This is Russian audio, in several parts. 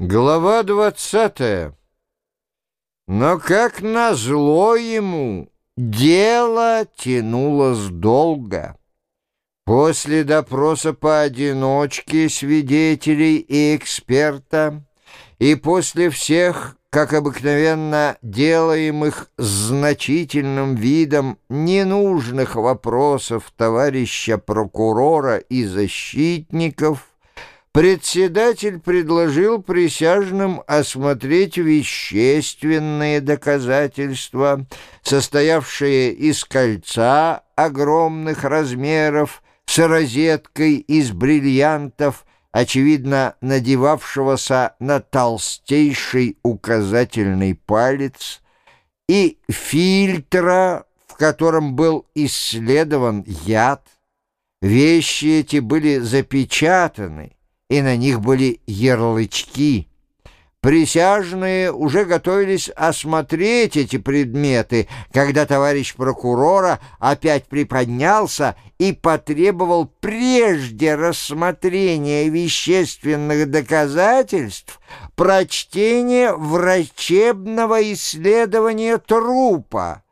Глава двадцатая. Но как назло ему, дело тянулось долго. После допроса поодиночке свидетелей и эксперта, и после всех, как обыкновенно, делаемых значительным видом ненужных вопросов товарища прокурора и защитников, Председатель предложил присяжным осмотреть вещественные доказательства, состоявшие из кольца огромных размеров с розеткой из бриллиантов, очевидно надевавшегося на толстейший указательный палец, и фильтра, в котором был исследован яд. Вещи эти были запечатаны, и на них были ярлычки. Присяжные уже готовились осмотреть эти предметы, когда товарищ прокурора опять приподнялся и потребовал прежде рассмотрения вещественных доказательств прочтения врачебного исследования трупа.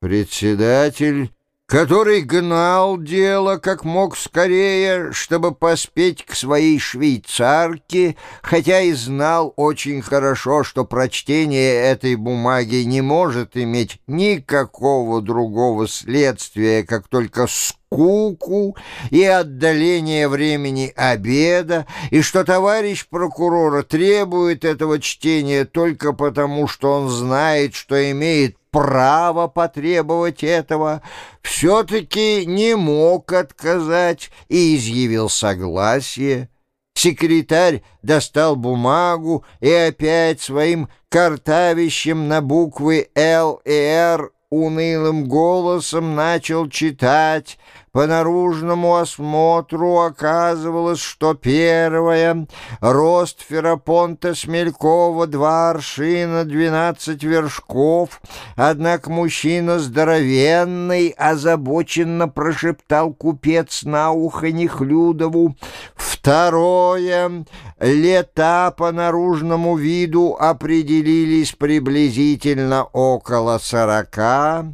Председатель который гнал дело как мог скорее, чтобы поспеть к своей швейцарке, хотя и знал очень хорошо, что прочтение этой бумаги не может иметь никакого другого следствия, как только скуку и отдаление времени обеда, и что товарищ прокурора требует этого чтения только потому, что он знает, что имеет право потребовать этого, все-таки не мог отказать и изъявил согласие. Секретарь достал бумагу и опять своим картавищем на буквы «Л» и «Р» унылым голосом начал читать по наружному осмотру оказывалось, что первое — рост Ферапонта Смелькова два аршина двенадцать вершков, однако мужчина здоровенный озабоченно прошептал купец на ухо Нехлюдову. Второе — лета по наружному виду определились приблизительно около сорока,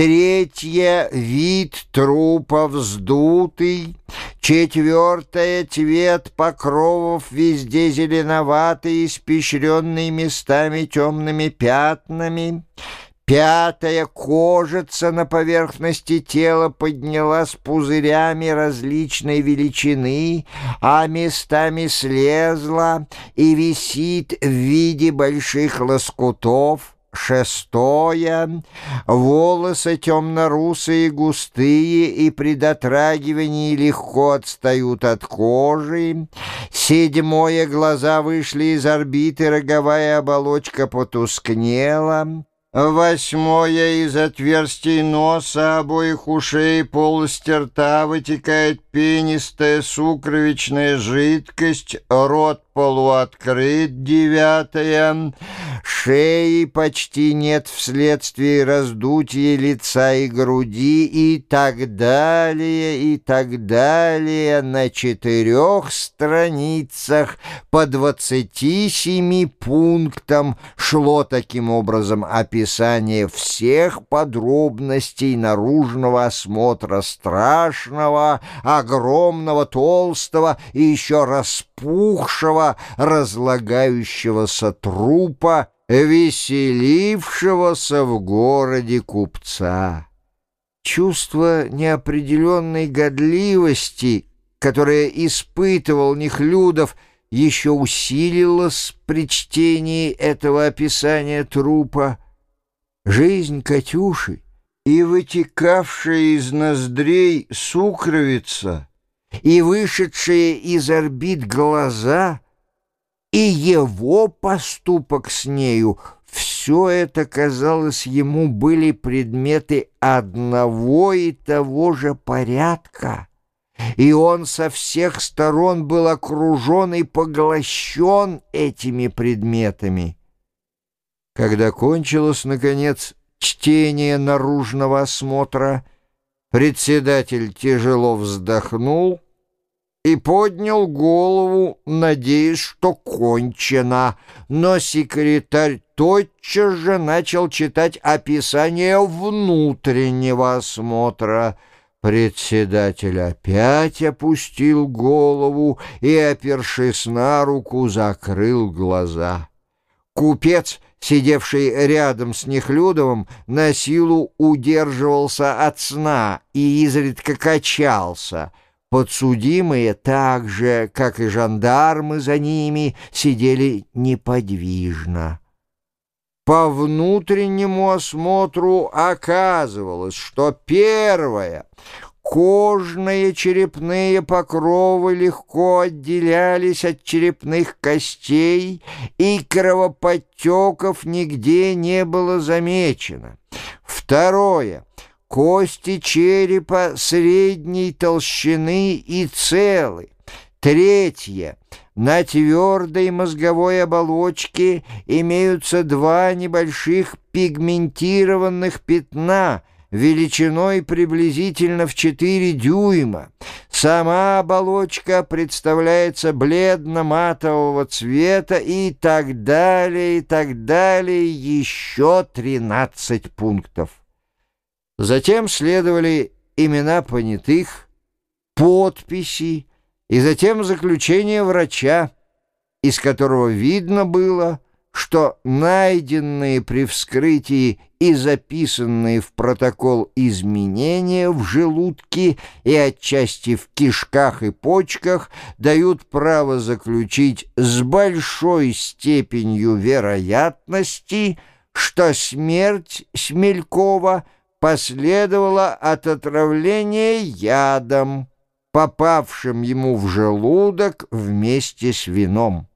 Третье — вид трупа вздутый. Четвертое — цвет покровов везде зеленоватый, испещренный местами темными пятнами. Пятая кожица на поверхности тела поднялась пузырями различной величины, а местами слезла и висит в виде больших лоскутов. Шестое. Волосы темно-русые, густые и при дотрагивании легко отстают от кожи. Седьмое. Глаза вышли из орбиты, роговая оболочка потускнела. Восьмое. Из отверстий носа, обоих ушей, полости рта вытекает пенистая сукровичная жидкость, рот полуоткрыт. Девятое. Шеи почти нет вследствие раздутия лица и груди и так далее, и так далее на четырех страницах по двадцати семи пунктам шло таким образом описание всех подробностей наружного осмотра страшного, огромного, толстого и еще распухшего, разлагающегося трупа, веселившегося в городе купца. Чувство неопределенной годливости, которое испытывал Нехлюдов, еще усилилось при чтении этого описания трупа. Жизнь Катюши и вытекавшая из ноздрей сукровица, и вышедшие из орбит глаза — и его поступок с нею — все это, казалось, ему были предметы одного и того же порядка, и он со всех сторон был окружен и поглощен этими предметами. Когда кончилось, наконец, чтение наружного осмотра, председатель тяжело вздохнул — и поднял голову, надеясь, что кончено. Но секретарь тотчас же начал читать описание внутреннего осмотра. Председатель опять опустил голову и, опершись на руку, закрыл глаза. Купец, сидевший рядом с Нехлюдовым, на силу удерживался от сна и изредка качался — Подсудимые, так же, как и жандармы за ними, сидели неподвижно. По внутреннему осмотру оказывалось, что первое — кожные черепные покровы легко отделялись от черепных костей, и кровоподтеков нигде не было замечено. Второе — Кости черепа средней толщины и целы. Третье. На твердой мозговой оболочке имеются два небольших пигментированных пятна величиной приблизительно в 4 дюйма. Сама оболочка представляется бледно-матового цвета и так далее, и так далее, еще 13 пунктов. Затем следовали имена понятых, подписи и затем заключение врача, из которого видно было, что найденные при вскрытии и записанные в протокол изменения в желудке и отчасти в кишках и почках дают право заключить с большой степенью вероятности, что смерть Смелькова – последовало от отравления ядом, попавшим ему в желудок вместе с вином.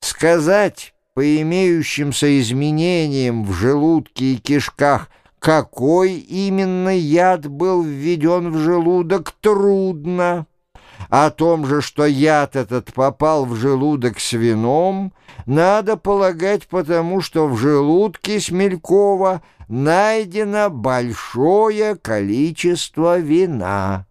Сказать по имеющимся изменениям в желудке и кишках, какой именно яд был введен в желудок, трудно. О том же, что яд этот попал в желудок с вином, надо полагать потому, что в желудке Смелькова найдено большое количество вина.